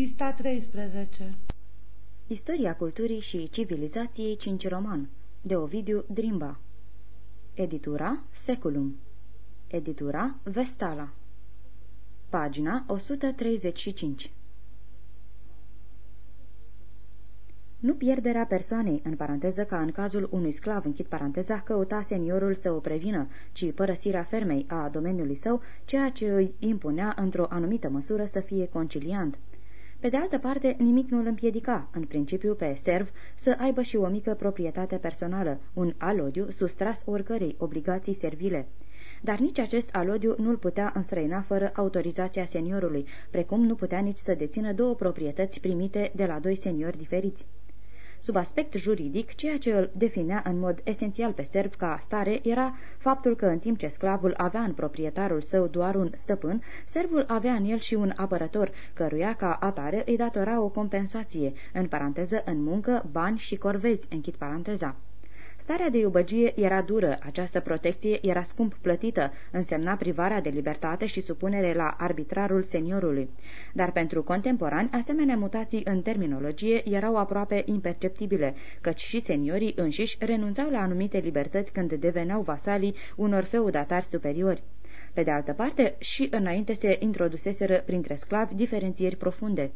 Pista 13 Istoria culturii și civilizației 5 roman de Ovidiu Drimba. Editura Seculum. Editura Vestala. Pagina 135 Nu pierderea persoanei, în paranteză ca în cazul unui sclav, închid paranteza, căuta seniorul să o prevină, ci părăsirea fermei a domeniului său, ceea ce îi impunea într-o anumită măsură să fie conciliant. Pe de altă parte, nimic nu îl împiedica, în principiu pe serv, să aibă și o mică proprietate personală, un alodiu sustras oricărei obligații servile. Dar nici acest alodiu nu-l putea înstrăina fără autorizația seniorului, precum nu putea nici să dețină două proprietăți primite de la doi seniori diferiți. Sub aspect juridic, ceea ce îl definea în mod esențial pe serv ca stare era faptul că în timp ce sclavul avea în proprietarul său doar un stăpân, servul avea în el și un apărător, căruia ca atare îi datora o compensație, în paranteză în muncă, bani și corvezi, închid paranteza. Starea de iubăgie era dură, această protecție era scump plătită, însemna privarea de libertate și supunere la arbitrarul seniorului. Dar pentru contemporani, asemenea mutații în terminologie erau aproape imperceptibile, căci și seniorii înșiși renunțau la anumite libertăți când deveneau vasalii unor feudatari superiori. Pe de altă parte, și înainte se introduseseră printre sclavi diferențieri profunde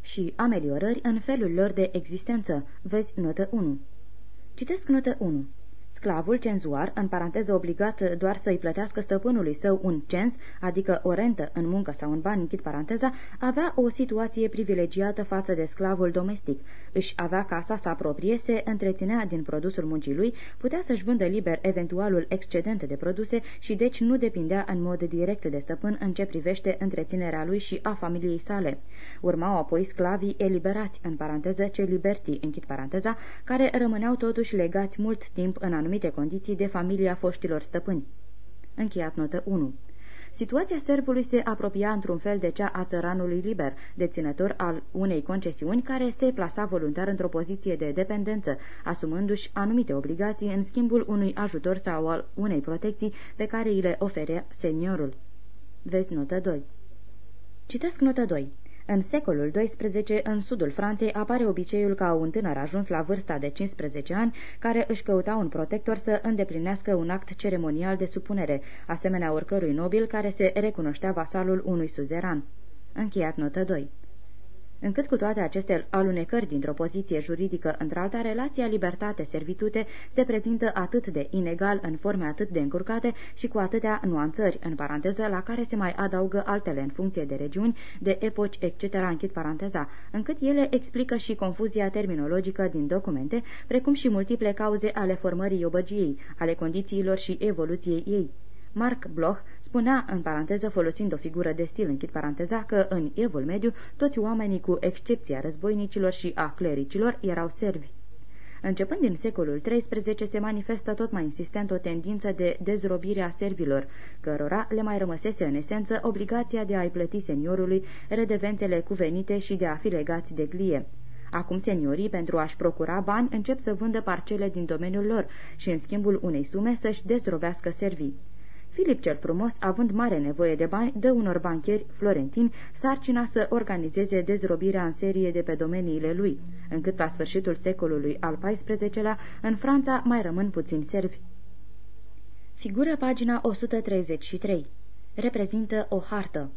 și ameliorări în felul lor de existență. Vezi notă 1. Citesc notă 1. Sclavul cenzuar, în paranteză obligat doar să-i plătească stăpânului său un cens, adică o rentă în muncă sau în bani, închid paranteza, avea o situație privilegiată față de sclavul domestic. Își avea casa sa proprie, se întreținea din produsul muncii lui, putea să-și vândă liber eventualul excedent de produse și deci nu depindea în mod direct de stăpân în ce privește întreținerea lui și a familiei sale. Urmau apoi sclavii eliberați, în paranteză ce liberti, închid paranteza, care rămâneau totuși legați mult timp în anumite anumite condiții de familia foștilor stăpâni. Încheiat notă 1. Situația serbului se apropia într-un fel de cea a țăranului liber, deținător al unei concesiuni care se plasa voluntar într-o poziție de dependență, asumându-și anumite obligații în schimbul unui ajutor sau al unei protecții pe care îi le oferea seniorul. Vezi notă 2. Citesc notă 2. În secolul XII, în sudul Franței, apare obiceiul ca un tânăr ajuns la vârsta de 15 ani, care își căuta un protector să îndeplinească un act ceremonial de supunere, asemenea oricărui nobil care se recunoștea vasalul unui suzeran. Încheiat notă 2 încât cu toate aceste alunecări dintr-o poziție juridică într-alta, relația libertate-servitute se prezintă atât de inegal în forme atât de încurcate și cu atâtea nuanțări, în paranteză, la care se mai adaugă altele în funcție de regiuni, de epoci, etc., închid paranteza, încât ele explică și confuzia terminologică din documente, precum și multiple cauze ale formării obăgiei, ale condițiilor și evoluției ei. Mark Bloch spunea, în paranteză, folosind o figură de stil, închid paranteza, că în evul mediu toți oamenii, cu excepția războinicilor și a clericilor, erau servi. Începând din secolul XIII, se manifestă tot mai insistent o tendință de dezrobire a servilor, cărora le mai rămăsese în esență obligația de a-i plăti seniorului redevențele cuvenite și de a fi legați de glie. Acum seniorii, pentru a-și procura bani, încep să vândă parcele din domeniul lor și, în schimbul unei sume, să-și dezrobească servii. Filip cel frumos, având mare nevoie de bani, dă unor bancheri florentini sarcina să organizeze dezrobirea în serie de pe domeniile lui, încât la sfârșitul secolului al XIV-lea, în Franța mai rămân puțini servi. Figură pagina 133. Reprezintă o hartă.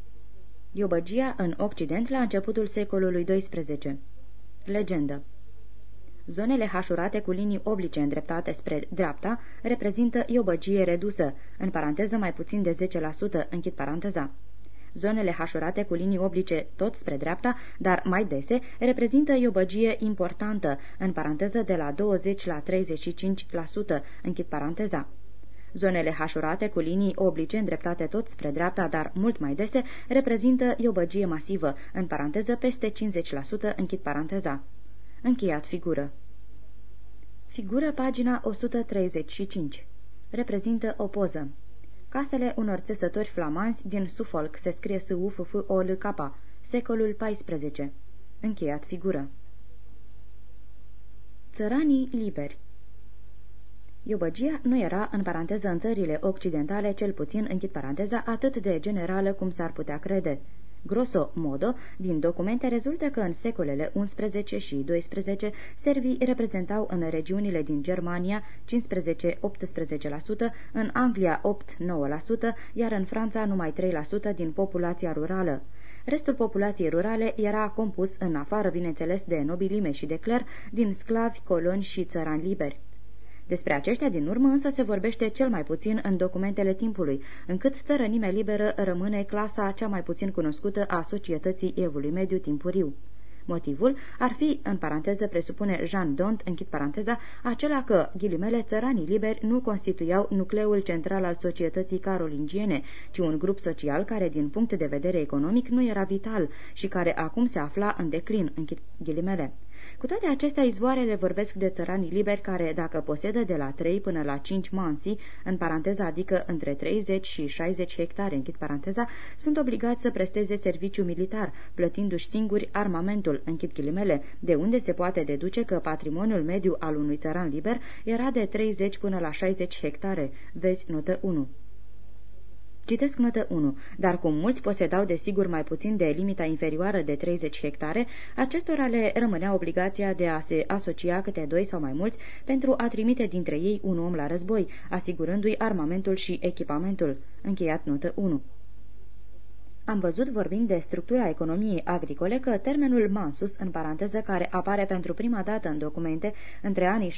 Iobăgia în Occident la începutul secolului XII. Legendă Zonele hașurate cu linii oblice îndreptate spre dreapta reprezintă iobăgie redusă, în paranteză mai puțin de 10%, închid paranteza. Zonele hașurate cu linii oblice tot spre dreapta, dar mai dese, reprezintă iobăgie importantă, în paranteză de la 20 la 35%, închid paranteza. Zonele hașurate cu linii oblice îndreptate tot spre dreapta, dar mult mai dese, reprezintă iobăgie masivă, în paranteză peste 50%, închid paranteza. Încheiat figură. Figură pagina 135. Reprezintă o poză. Casele unor țesători flamanți din Suffolk se scrie s u f f o l k secolul XIV. Încheiat figură. Țăranii liberi Iubăgia nu era, în paranteză, în țările occidentale, cel puțin, închid paranteza, atât de generală cum s-ar putea crede. Grosso modo, din documente rezultă că în secolele 11 și 12 servii reprezentau în regiunile din Germania 15-18%, în Anglia 8-9%, iar în Franța numai 3% din populația rurală. Restul populației rurale era compus, în afară, bineînțeles, de nobilime și de cler, din sclavi, coloni și țărani liberi. Despre aceștia din urmă însă se vorbește cel mai puțin în documentele timpului, încât țărănimea liberă rămâne clasa cea mai puțin cunoscută a societății evului mediu timpuriu. Motivul ar fi, în paranteză presupune Jean Dont, închid paranteza, acela că, ghilimele, țăranii liberi nu constituiau nucleul central al societății carolingiene, ci un grup social care, din punct de vedere economic, nu era vital și care acum se afla în declin, închid ghilimele. Cu toate acestea, izvoarele vorbesc de țăranii liberi care, dacă posedă de la 3 până la 5 mansi, în paranteza adică între 30 și 60 hectare, închid paranteza, sunt obligați să presteze serviciu militar, plătindu-și singuri armamentul, închid ghilimele, de unde se poate deduce că patrimoniul mediu al unui țăran liber era de 30 până la 60 hectare. Vezi notă 1. Citesc notă 1. Dar cum mulți posedau de sigur mai puțin de limita inferioară de 30 hectare, acestora le rămânea obligația de a se asocia câte doi sau mai mulți pentru a trimite dintre ei un om la război, asigurându-i armamentul și echipamentul. Încheiat notă 1. Am văzut, vorbind de structura economiei agricole, că termenul mansus, în paranteză, care apare pentru prima dată în documente între anii 639-657,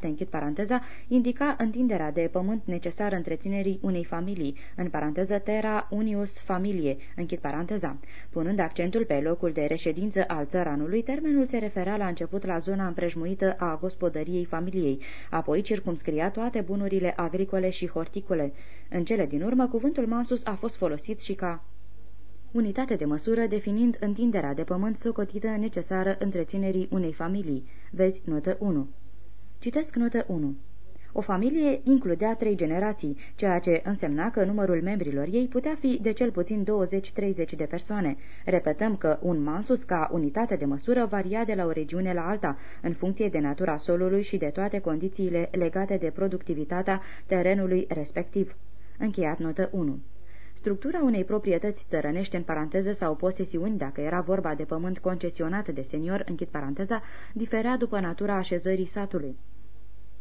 închid paranteza, indica întinderea de pământ necesară întreținerii unei familii, în paranteză terra unius familie, închid paranteza. Punând accentul pe locul de reședință al țăranului, termenul se referea la început la zona împrejmuită a gospodăriei familiei, apoi circumscria toate bunurile agricole și horticole. În cele din urmă, cuvântul mansus a fost folosit și ca unitate de măsură definind întinderea de pământ socotită necesară întreținerii unei familii. Vezi notă 1. Citesc notă 1. O familie includea trei generații, ceea ce însemna că numărul membrilor ei putea fi de cel puțin 20-30 de persoane. Repetăm că un mansus ca unitate de măsură varia de la o regiune la alta, în funcție de natura solului și de toate condițiile legate de productivitatea terenului respectiv. Încheiat notă 1. Structura unei proprietăți țărănești în paranteză sau posesiuni, dacă era vorba de pământ concesionat de senior, închid paranteza, diferea după natura așezării satului.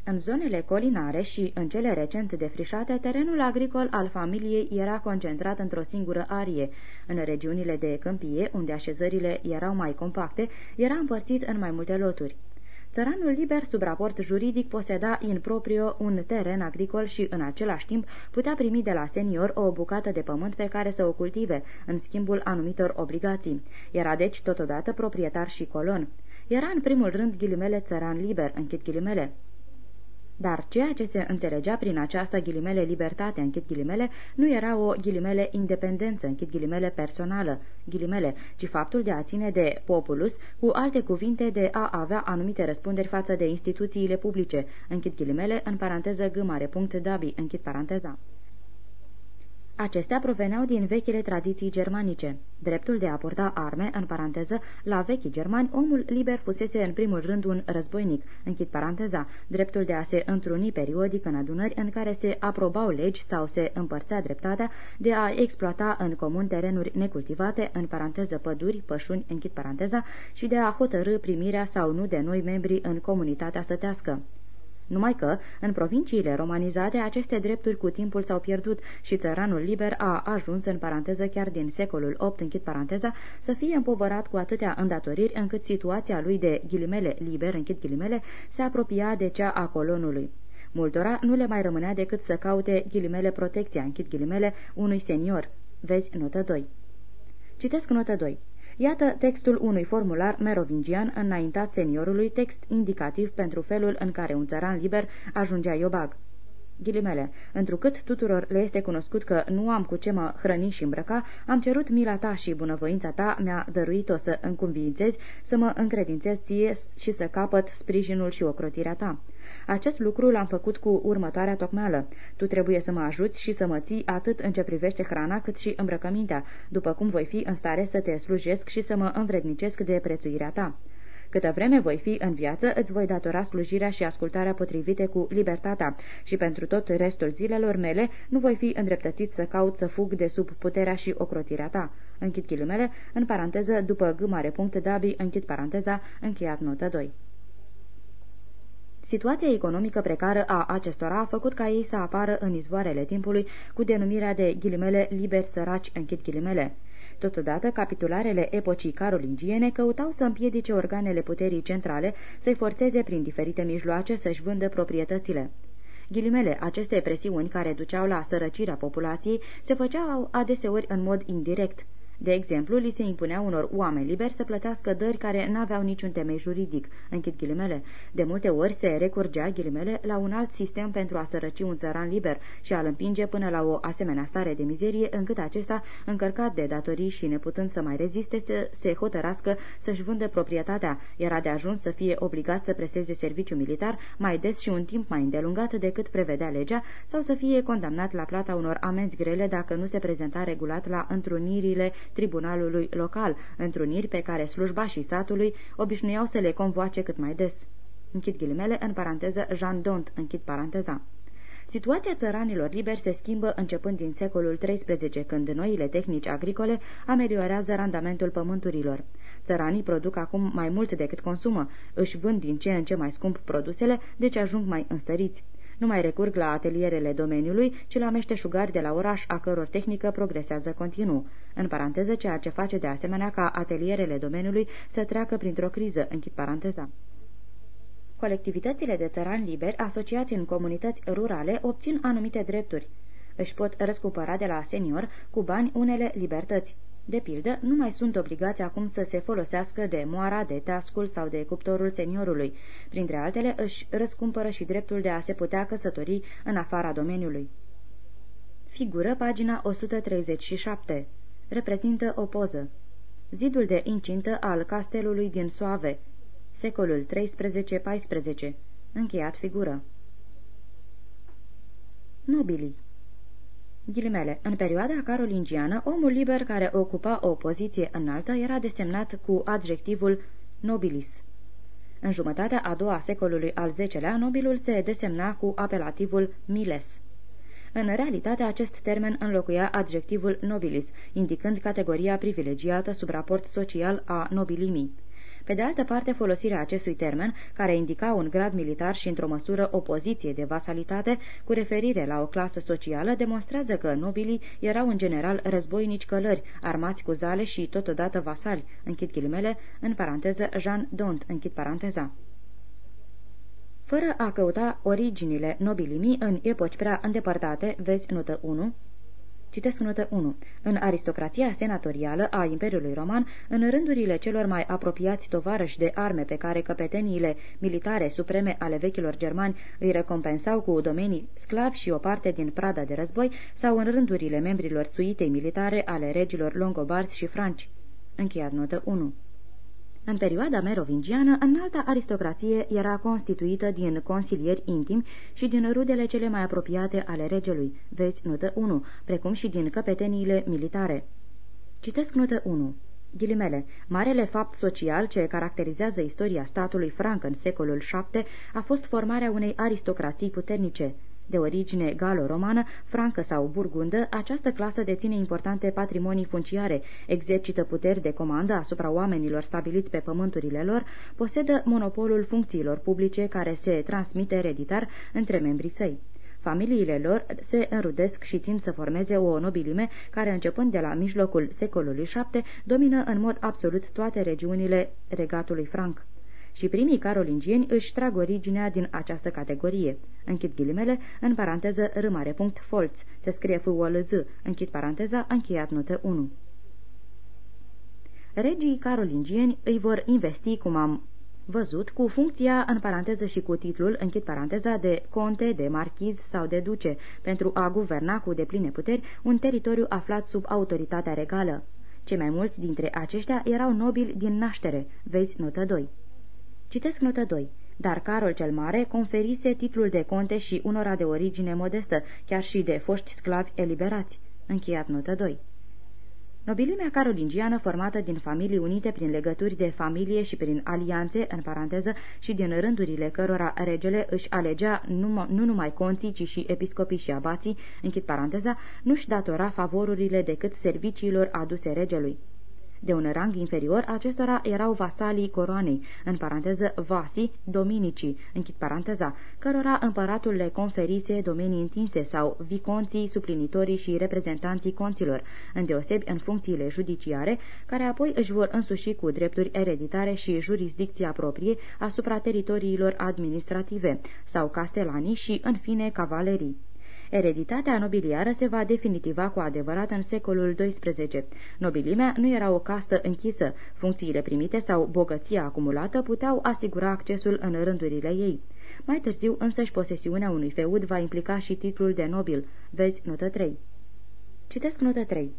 În zonele colinare și în cele recent defrișate, terenul agricol al familiei era concentrat într-o singură arie. În regiunile de câmpie, unde așezările erau mai compacte, era împărțit în mai multe loturi. Țăranul liber, sub raport juridic, poseda in proprio un teren agricol și, în același timp, putea primi de la senior o bucată de pământ pe care să o cultive, în schimbul anumitor obligații. Era deci totodată proprietar și colon. Era în primul rând ghilimele țăran liber, închid ghilimele. Dar ceea ce se înțelegea prin această ghilimele libertate, închid ghilimele, nu era o ghilimele independență, închid ghilimele personală, ghilimele, ci faptul de a ține de populus, cu alte cuvinte de a avea anumite răspunderi față de instituțiile publice, închid ghilimele, în paranteză gâmare, punct dabi, închid paranteza. Acestea proveneau din vechile tradiții germanice. Dreptul de a purta arme, în paranteză, la vechii germani, omul liber fusese în primul rând un războinic, închid paranteza, dreptul de a se întruni periodic în adunări în care se aprobau legi sau se împărțea dreptatea de a exploata în comun terenuri necultivate, în paranteză păduri, pășuni, închid paranteza, și de a hotărâ primirea sau nu de noi membri în comunitatea sătească numai că, în provinciile romanizate, aceste drepturi cu timpul s-au pierdut și țăranul liber a ajuns, în paranteză chiar din secolul VIII, închid paranteza, să fie împovărat cu atâtea îndatoriri încât situația lui de ghilimele liber, închid ghilimele, se apropia de cea a colonului. Multora nu le mai rămânea decât să caute ghilimele protecția, închid ghilimele, unui senior. Vezi notă 2. Citesc notă 2. Iată textul unui formular merovingian înaintat seniorului, text indicativ pentru felul în care un țăran liber ajungea iobag. Ghilimele, întrucât tuturor le este cunoscut că nu am cu ce mă hrăni și îmbrăca, am cerut mila ta și bunăvoința ta mi-a dăruit-o să înconvințezi, să mă încredințez ție și să capăt sprijinul și ocrotirea ta. Acest lucru l-am făcut cu următoarea tocmeală. Tu trebuie să mă ajuți și să mă ții atât în ce privește hrana cât și îmbrăcămintea, după cum voi fi în stare să te slujesc și să mă învrednicesc de prețuirea ta. Câtă vreme voi fi în viață, îți voi datora slujirea și ascultarea potrivite cu libertatea și pentru tot restul zilelor mele nu voi fi îndreptățit să caut să fug de sub puterea și ocrotirea ta. Închid ghilimele, în paranteză, după gâmare punct Dabi, închid paranteza, încheiat notă 2. Situația economică precară a acestora a făcut ca ei să apară în izvoarele timpului cu denumirea de ghilimele liberi săraci, închid ghilimele. Totodată, capitularele epocii carolingiene căutau să împiedice organele puterii centrale să-i forțeze prin diferite mijloace să-și vândă proprietățile. Ghilimele, aceste presiuni care duceau la sărăcirea populației se făceau adeseori în mod indirect. De exemplu, li se impunea unor oameni liberi să plătească dări care n-aveau niciun temei juridic, închid ghilimele. De multe ori se recurgea ghilimele la un alt sistem pentru a sărăci un țăran liber și a-l împinge până la o asemenea stare de mizerie încât acesta, încărcat de datorii și neputând să mai reziste, să se hotărască să-și vândă proprietatea. Era de ajuns să fie obligat să preseze serviciu militar mai des și un timp mai îndelungat decât prevedea legea sau să fie condamnat la plata unor amenzi grele dacă nu se prezenta regulat la întrunirile tribunalului local, întruniri pe care slujba și satului obișnuiau să le convoace cât mai des. Închid ghilimele, în paranteză, Jean Dont, închid paranteza. Situația țăranilor liberi se schimbă începând din secolul XIII, când noile tehnici agricole ameliorează randamentul pământurilor. Țăranii produc acum mai mult decât consumă, își vând din ce în ce mai scump produsele, deci ajung mai înstăriți nu mai recurg la atelierele domeniului, ci la meșteșugari de la oraș, a căror tehnică progresează continuu. În paranteză, ceea ce face de asemenea ca atelierele domeniului să treacă printr-o criză, închid paranteza. Colectivitățile de țărani liberi, asociați în comunități rurale, obțin anumite drepturi. Își pot răscumpăra de la senior cu bani unele libertăți. De pildă, nu mai sunt obligați acum să se folosească de moara, de tascul sau de cuptorul seniorului. Printre altele, își răscumpără și dreptul de a se putea căsători în afara domeniului. Figură pagina 137. Reprezintă o poză. Zidul de incintă al castelului din Soave, secolul 13-14. Încheiat figură. Nobilii Ghilimele, în perioada carolingiană, omul liber care ocupa o poziție înaltă era desemnat cu adjectivul nobilis. În jumătatea a doua secolului al X-lea, nobilul se desemna cu apelativul miles. În realitate, acest termen înlocuia adjectivul nobilis, indicând categoria privilegiată sub raport social a nobilimii. Pe de altă parte, folosirea acestui termen, care indica un grad militar și într-o măsură o poziție de vasalitate, cu referire la o clasă socială, demonstrează că nobilii erau în general războinici călări, armați cu zale și totodată vasali, închid ghilimele, în paranteză Jean Dont, închid paranteza. Fără a căuta originile nobilimii în epoci prea îndepărtate, vezi notă 1, Citesc notă 1. În aristocrația senatorială a Imperiului Roman, în rândurile celor mai apropiați tovarăși de arme pe care căpeteniile militare supreme ale vechilor germani îi recompensau cu domenii sclavi și o parte din prada de război, sau în rândurile membrilor suitei militare ale regilor longobarzi și franci. Încheiat notă 1. În perioada merovingiană, înalta aristocrație era constituită din consilieri intimi și din rudele cele mai apropiate ale regelui, vezi notă 1, precum și din căpeteniile militare. Citesc notă 1. Ghilimele, marele fapt social ce caracterizează istoria statului franc în secolul VII a fost formarea unei aristocrații puternice, de origine galo-romană, francă sau burgundă, această clasă deține importante patrimonii funciare, exercită puteri de comandă asupra oamenilor stabiliți pe pământurile lor, posedă monopolul funcțiilor publice care se transmite ereditar între membrii săi. Familiile lor se înrudesc și tind să formeze o nobilime care, începând de la mijlocul secolului VII, domină în mod absolut toate regiunile regatului franc și primii carolingieni își trag originea din această categorie. Închid ghilimele, în paranteză râmare punct folț, se scrie f z închid paranteza, încheiat notă 1. Regii carolingieni îi vor investi, cum am văzut, cu funcția, în paranteză și cu titlul, închid paranteza, de conte, de marchiz sau de duce, pentru a guverna cu depline puteri un teritoriu aflat sub autoritatea regală. Cei mai mulți dintre aceștia erau nobili din naștere, vezi notă 2. Citesc notă 2. Dar Carol cel Mare conferise titlul de conte și unora de origine modestă, chiar și de foști sclavi eliberați. Încheiat notă 2. Nobilimea carolingiană, formată din familii unite prin legături de familie și prin alianțe, în paranteză, și din rândurile cărora regele își alegea nu, nu numai conții, ci și episcopii și abații, închid paranteza, nu-și datora favorurile decât serviciilor aduse regelui. De un rang inferior, acestora erau vasalii coroanei, în paranteză vasii dominicii, închid paranteza, cărora împăratul le conferise domenii întinse sau viconții, suplinitorii și reprezentanții conților, îndeosebi în funcțiile judiciare, care apoi își vor însuși cu drepturi ereditare și jurisdicția proprie asupra teritoriilor administrative, sau castelanii și, în fine, cavalerii. Ereditatea nobiliară se va definitiva cu adevărat în secolul XII. Nobilimea nu era o castă închisă, funcțiile primite sau bogăția acumulată puteau asigura accesul în rândurile ei. Mai târziu, însăși, posesiunea unui feud va implica și titlul de nobil. Vezi notă 3. Citesc notă 3.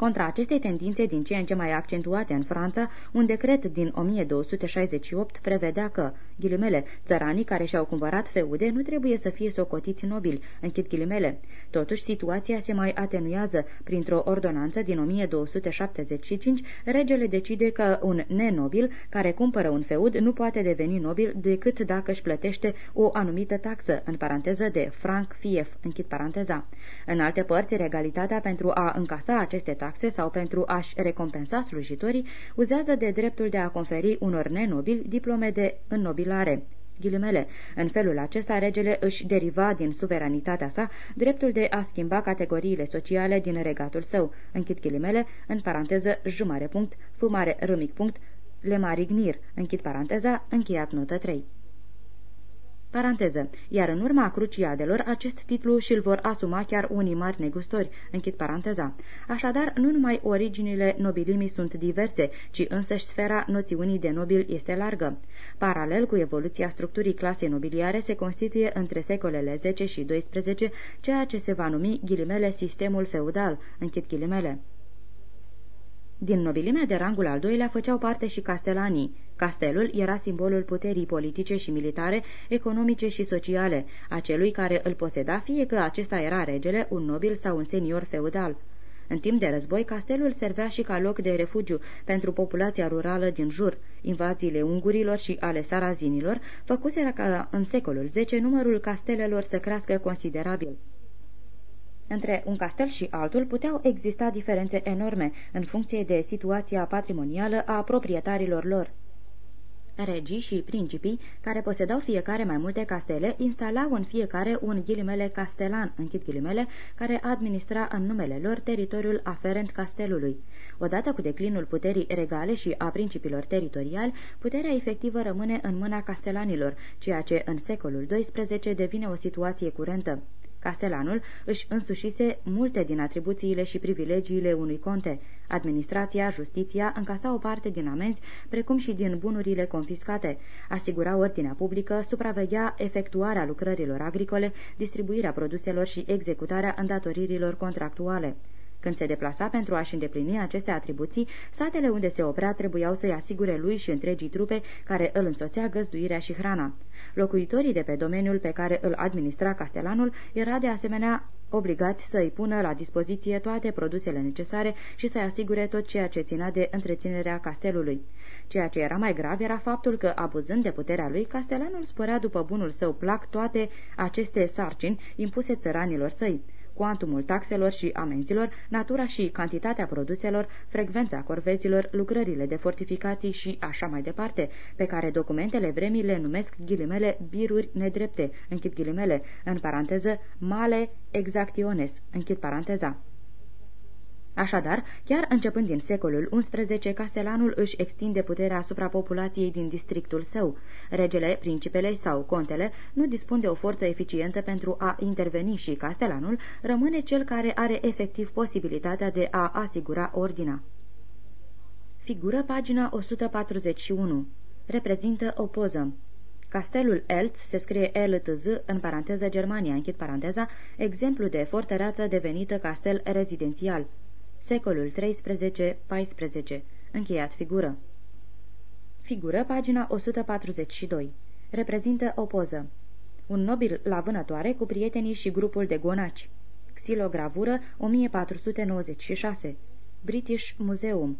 Contra acestei tendințe din ce în ce mai accentuate în Franța, un decret din 1268 prevedea că, ghilimele, țăranii care și-au cumpărat feude nu trebuie să fie socotiți nobili, închid ghilimele. Totuși, situația se mai atenuează. Printr-o ordonanță din 1275, regele decide că un nenobil care cumpără un feud nu poate deveni nobil decât dacă își plătește o anumită taxă, în paranteză de franc fief, închid paranteza. În alte părți, regalitatea pentru a încasa aceste taxe taxe sau pentru a-și recompensa slujitorii, uzează de dreptul de a conferi unor nenobili diplome de înnobilare. Ghilimele. În felul acesta, regele își deriva din suveranitatea sa dreptul de a schimba categoriile sociale din regatul său. Închid ghilimele, în paranteză, jumare punct, fumare râmic punct, lemarignir, închid paranteza, încheiat notă 3. Paranteză. Iar în urma cruciadelor, acest titlu și-l vor asuma chiar unii mari negustori. Închid paranteza. Așadar, nu numai originile nobilimii sunt diverse, ci însăși sfera noțiunii de nobil este largă. Paralel cu evoluția structurii clasei nobiliare se constituie între secolele 10 și 12 ceea ce se va numi ghilimele sistemul feudal. Închid ghilimele. Din nobilimea de rangul al doilea făceau parte și castelanii. Castelul era simbolul puterii politice și militare, economice și sociale, a celui care îl poseda, fie că acesta era regele, un nobil sau un senior feudal. În timp de război, castelul servea și ca loc de refugiu pentru populația rurală din jur. Invaziile ungurilor și ale sarazinilor făcuseră ca în secolul X numărul castelelor să crească considerabil. Între un castel și altul puteau exista diferențe enorme în funcție de situația patrimonială a proprietarilor lor. Regii și principii, care posedau fiecare mai multe castele, instalau în fiecare un ghilimele castelan, închid ghilimele, care administra în numele lor teritoriul aferent castelului. Odată cu declinul puterii regale și a principilor teritoriali, puterea efectivă rămâne în mâna castelanilor, ceea ce în secolul XII devine o situație curentă. Castelanul își însușise multe din atribuțiile și privilegiile unui conte. Administrația, justiția încasa o parte din amenzi, precum și din bunurile confiscate. Asigura ordinea publică, supraveghea efectuarea lucrărilor agricole, distribuirea produselor și executarea îndatoririlor contractuale. Când se deplasa pentru a-și îndeplini aceste atribuții, satele unde se oprea trebuiau să-i asigure lui și întregii trupe care îl însoțea găzduirea și hrana. Locuitorii de pe domeniul pe care îl administra castelanul era de asemenea obligați să îi pună la dispoziție toate produsele necesare și să-i asigure tot ceea ce ținea de întreținerea castelului. Ceea ce era mai grav era faptul că, abuzând de puterea lui, castelanul spărea după bunul său plac toate aceste sarcini impuse țăranilor săi cuantumul taxelor și amenzilor, natura și cantitatea produselor, frecvența corvezilor, lucrările de fortificații și așa mai departe, pe care documentele vremii le numesc ghilimele biruri nedrepte, închid ghilimele, în paranteză male exactiones, închid paranteza. Așadar, chiar începând din secolul XI, castelanul își extinde puterea asupra populației din districtul său. Regele, principele sau contele nu dispun de o forță eficientă pentru a interveni și castelanul rămâne cel care are efectiv posibilitatea de a asigura ordinea. Figură pagina 141. Reprezintă o poză. Castelul Eltz se scrie Eltz în paranteză Germania, închid paranteza, exemplu de fortăreață devenită castel rezidențial secolul 13-14, încheiat figură. Figură, pagina 142. Reprezintă o poză. Un nobil la vânătoare cu prietenii și grupul de gonaci. Xilogravură 1496. British Museum.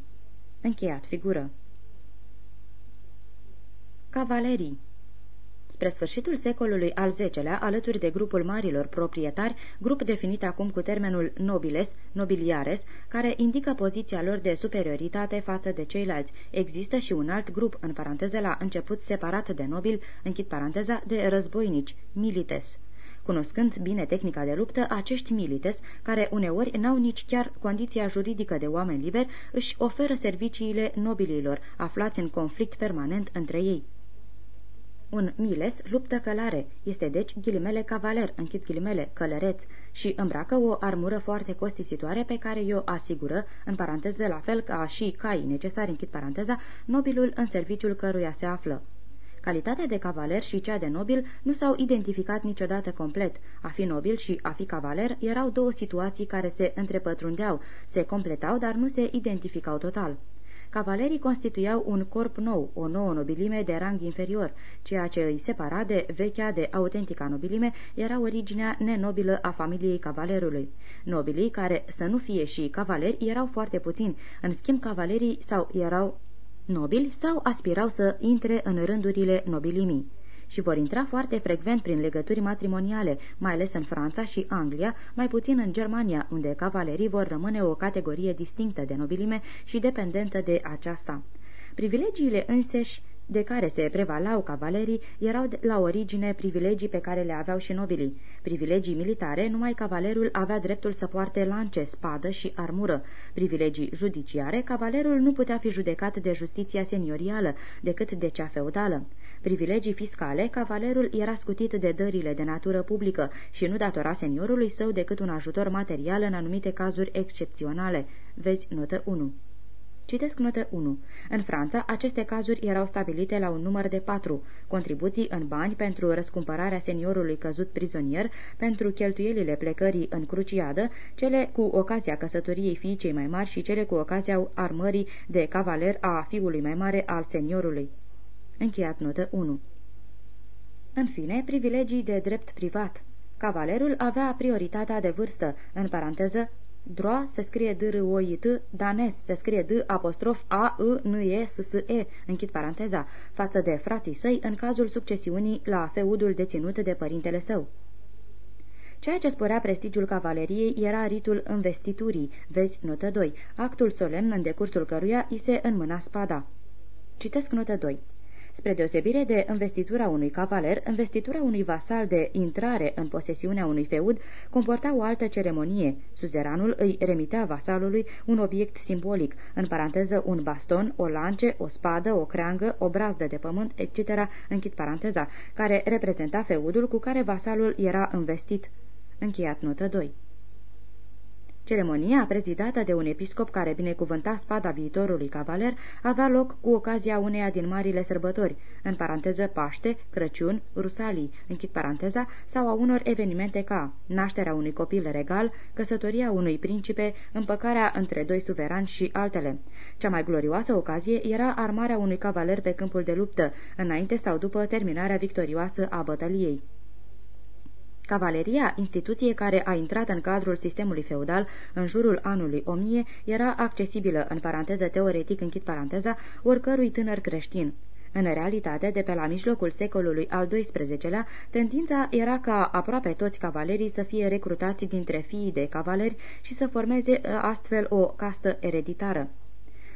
Încheiat figură. Cavalerii Spre sfârșitul secolului al X-lea, alături de grupul marilor proprietari, grup definit acum cu termenul nobiles, nobiliares, care indică poziția lor de superioritate față de ceilalți, există și un alt grup, în paranteză la început separat de nobil, închid paranteza, de războinici, milites. Cunoscând bine tehnica de luptă, acești milites, care uneori n-au nici chiar condiția juridică de oameni liberi, își oferă serviciile nobililor, aflați în conflict permanent între ei. Un miles luptă călare, este deci ghilimele cavaler, închid ghilimele, călăreț, și îmbracă o armură foarte costisitoare pe care i-o asigură, în paranteză la fel ca și cai necesari, închid paranteza, nobilul în serviciul căruia se află. Calitatea de cavaler și cea de nobil nu s-au identificat niciodată complet. A fi nobil și a fi cavaler erau două situații care se întrepătrundeau, se completau, dar nu se identificau total. Cavalerii constituiau un corp nou, o nouă nobilime de rang inferior. Ceea ce îi separa de vechea de autentica nobilime era originea nenobilă a familiei cavalerului. Nobilii, care să nu fie și cavaleri, erau foarte puțini, în schimb cavalerii sau erau nobili sau aspirau să intre în rândurile nobilimii și vor intra foarte frecvent prin legături matrimoniale, mai ales în Franța și Anglia, mai puțin în Germania, unde cavalerii vor rămâne o categorie distinctă de nobilime și dependentă de aceasta. Privilegiile înseși de care se prevalau cavalerii erau la origine privilegii pe care le aveau și nobilii. Privilegii militare, numai cavalerul avea dreptul să poarte lance, spadă și armură. Privilegii judiciare, cavalerul nu putea fi judecat de justiția seniorială, decât de cea feudală. Privilegii fiscale, cavalerul era scutit de dările de natură publică și nu datora seniorului său decât un ajutor material în anumite cazuri excepționale. Vezi notă 1. Citesc notă 1. În Franța, aceste cazuri erau stabilite la un număr de patru. Contribuții în bani pentru răscumpărarea seniorului căzut prizonier, pentru cheltuielile plecării în cruciadă, cele cu ocazia căsătoriei fiicei mai mari și cele cu ocazia armării de cavaler a fiului mai mare al seniorului. Încheiat notă 1. În fine, privilegii de drept privat. Cavalerul avea prioritatea de vârstă, în paranteză, Droa se scrie d r o i t danes se scrie d apostrof a i n e s s e, închid paranteza, față de frații săi în cazul succesiunii la feudul deținut de părintele său. Ceea ce sporea prestigiul cavaleriei era ritul investiturii, vezi notă 2, actul solemn în decursul căruia îi se înmâna spada. Citesc notă 2. Spre deosebire de investitura unui cavaler, investitura unui vasal de intrare în posesiunea unui feud comporta o altă ceremonie. Suzeranul îi remitea vasalului un obiect simbolic, în paranteză un baston, o lance, o spadă, o creangă, o brazdă de pământ, etc., închid paranteza, care reprezenta feudul cu care vasalul era investit. Încheiat notă 2. Ceremonia, prezidată de un episcop care binecuvânta spada viitorului cavaler, avea loc cu ocazia uneia din marile sărbători, în paranteză Paște, Crăciun, Rusalii, închid paranteza, sau a unor evenimente ca nașterea unui copil regal, căsătoria unui principe, împăcarea între doi suverani și altele. Cea mai glorioasă ocazie era armarea unui cavaler pe câmpul de luptă, înainte sau după terminarea victorioasă a bătăliei. Cavaleria, instituție care a intrat în cadrul sistemului feudal în jurul anului 1000, era accesibilă, în paranteză teoretic închid paranteza, oricărui tânăr creștin. În realitate, de pe la mijlocul secolului al XII-lea, tendința era ca aproape toți cavalerii să fie recrutați dintre fiii de cavaleri și să formeze astfel o castă ereditară.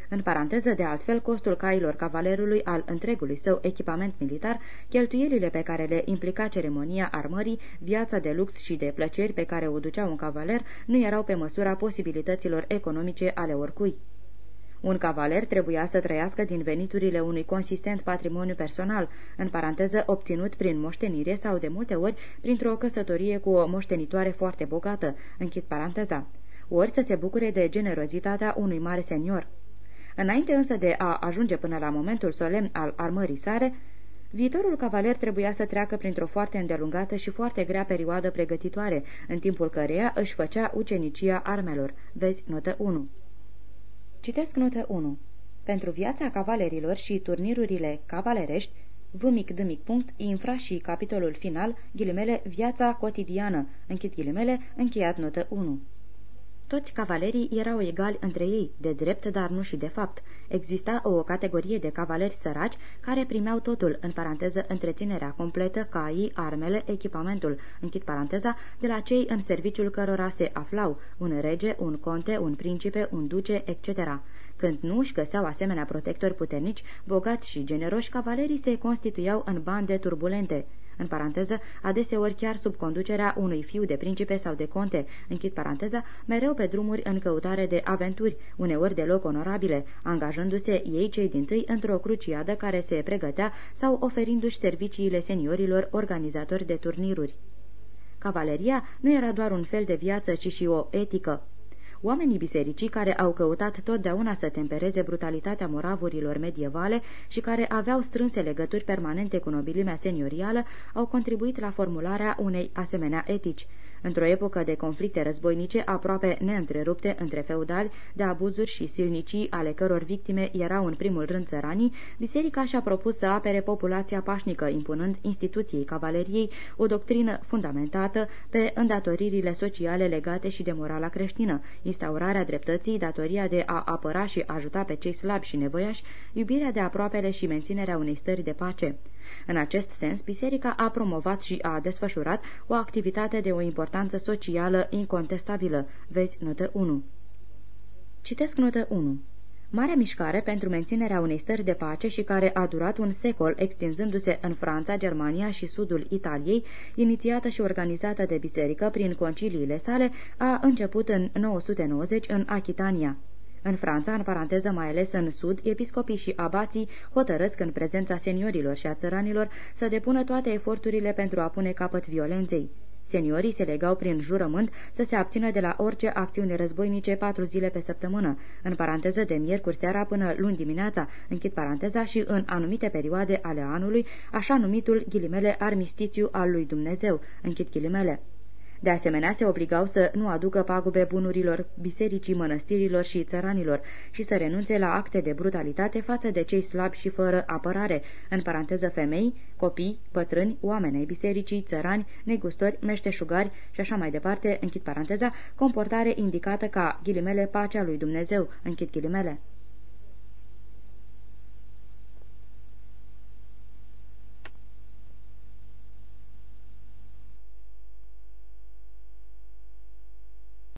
În paranteză, de altfel, costul cailor cavalerului al întregului său echipament militar, cheltuielile pe care le implica ceremonia armării, viața de lux și de plăceri pe care o ducea un cavaler, nu erau pe măsura posibilităților economice ale oricui. Un cavaler trebuia să trăiască din veniturile unui consistent patrimoniu personal, în paranteză obținut prin moștenire sau de multe ori printr-o căsătorie cu o moștenitoare foarte bogată, închid paranteza, ori să se bucure de generozitatea unui mare senior. Înainte însă de a ajunge până la momentul solemn al armării sare, viitorul cavaler trebuia să treacă printr-o foarte îndelungată și foarte grea perioadă pregătitoare, în timpul căreia își făcea ucenicia armelor. Vezi notă 1. Citesc notă 1. Pentru viața cavalerilor și turnirurile cavalerești, V mic D mic punct, infra și capitolul final, ghilimele, viața cotidiană, închid ghilimele, încheiat notă 1. Toți cavalerii erau egali între ei, de drept, dar nu și de fapt. Exista o categorie de cavaleri săraci care primeau totul, în paranteză întreținerea completă, caii, armele, echipamentul, închid paranteza, de la cei în serviciul cărora se aflau, un rege, un conte, un principe, un duce, etc. Când nu își găseau asemenea protectori puternici, bogați și generoși, cavalerii se constituiau în bande turbulente în paranteză, adeseori chiar sub conducerea unui fiu de principe sau de conte, închid paranteza, mereu pe drumuri în căutare de aventuri, uneori deloc onorabile, angajându-se ei cei din tâi într-o cruciadă care se pregătea sau oferindu-și serviciile seniorilor organizatori de turniruri. Cavaleria nu era doar un fel de viață, ci și o etică. Oamenii bisericii care au căutat totdeauna să tempereze brutalitatea moravurilor medievale și care aveau strânse legături permanente cu nobilimea seniorială au contribuit la formularea unei asemenea etici. Într-o epocă de conflicte războinice aproape neîntrerupte între feudali, de abuzuri și silnicii ale căror victime erau în primul rând țăranii, biserica și-a propus să apere populația pașnică, impunând instituției cavaleriei o doctrină fundamentată pe îndatoririle sociale legate și de morala creștină, instaurarea dreptății, datoria de a apăra și ajuta pe cei slabi și nevoiași, iubirea de aproapele și menținerea unei stări de pace. În acest sens, biserica a promovat și a desfășurat o activitate de o importanță socială incontestabilă. Vezi notă 1. Citesc notă 1. Marea mișcare pentru menținerea unei stări de pace și care a durat un secol, extinzându-se în Franța, Germania și sudul Italiei, inițiată și organizată de biserică prin conciliile sale, a început în 990 în Achitania. În Franța, în paranteză mai ales în sud, episcopii și abații hotărăsc în prezența seniorilor și a țăranilor să depună toate eforturile pentru a pune capăt violenței. Seniorii se legau prin jurământ să se abțină de la orice acțiune războinice patru zile pe săptămână, în paranteză de miercuri seara până luni dimineața, închid paranteza și în anumite perioade ale anului, așa numitul ghilimele armistițiu al lui Dumnezeu, închid ghilimele. De asemenea, se obligau să nu aducă pagube bunurilor bisericii, mănăstirilor și țăranilor și să renunțe la acte de brutalitate față de cei slabi și fără apărare, în paranteză femei, copii, pătrâni, oameni ai bisericii, țărani, negustori, meșteșugari și așa mai departe, închid paranteza, comportare indicată ca ghilimele pacea lui Dumnezeu, închid ghilimele.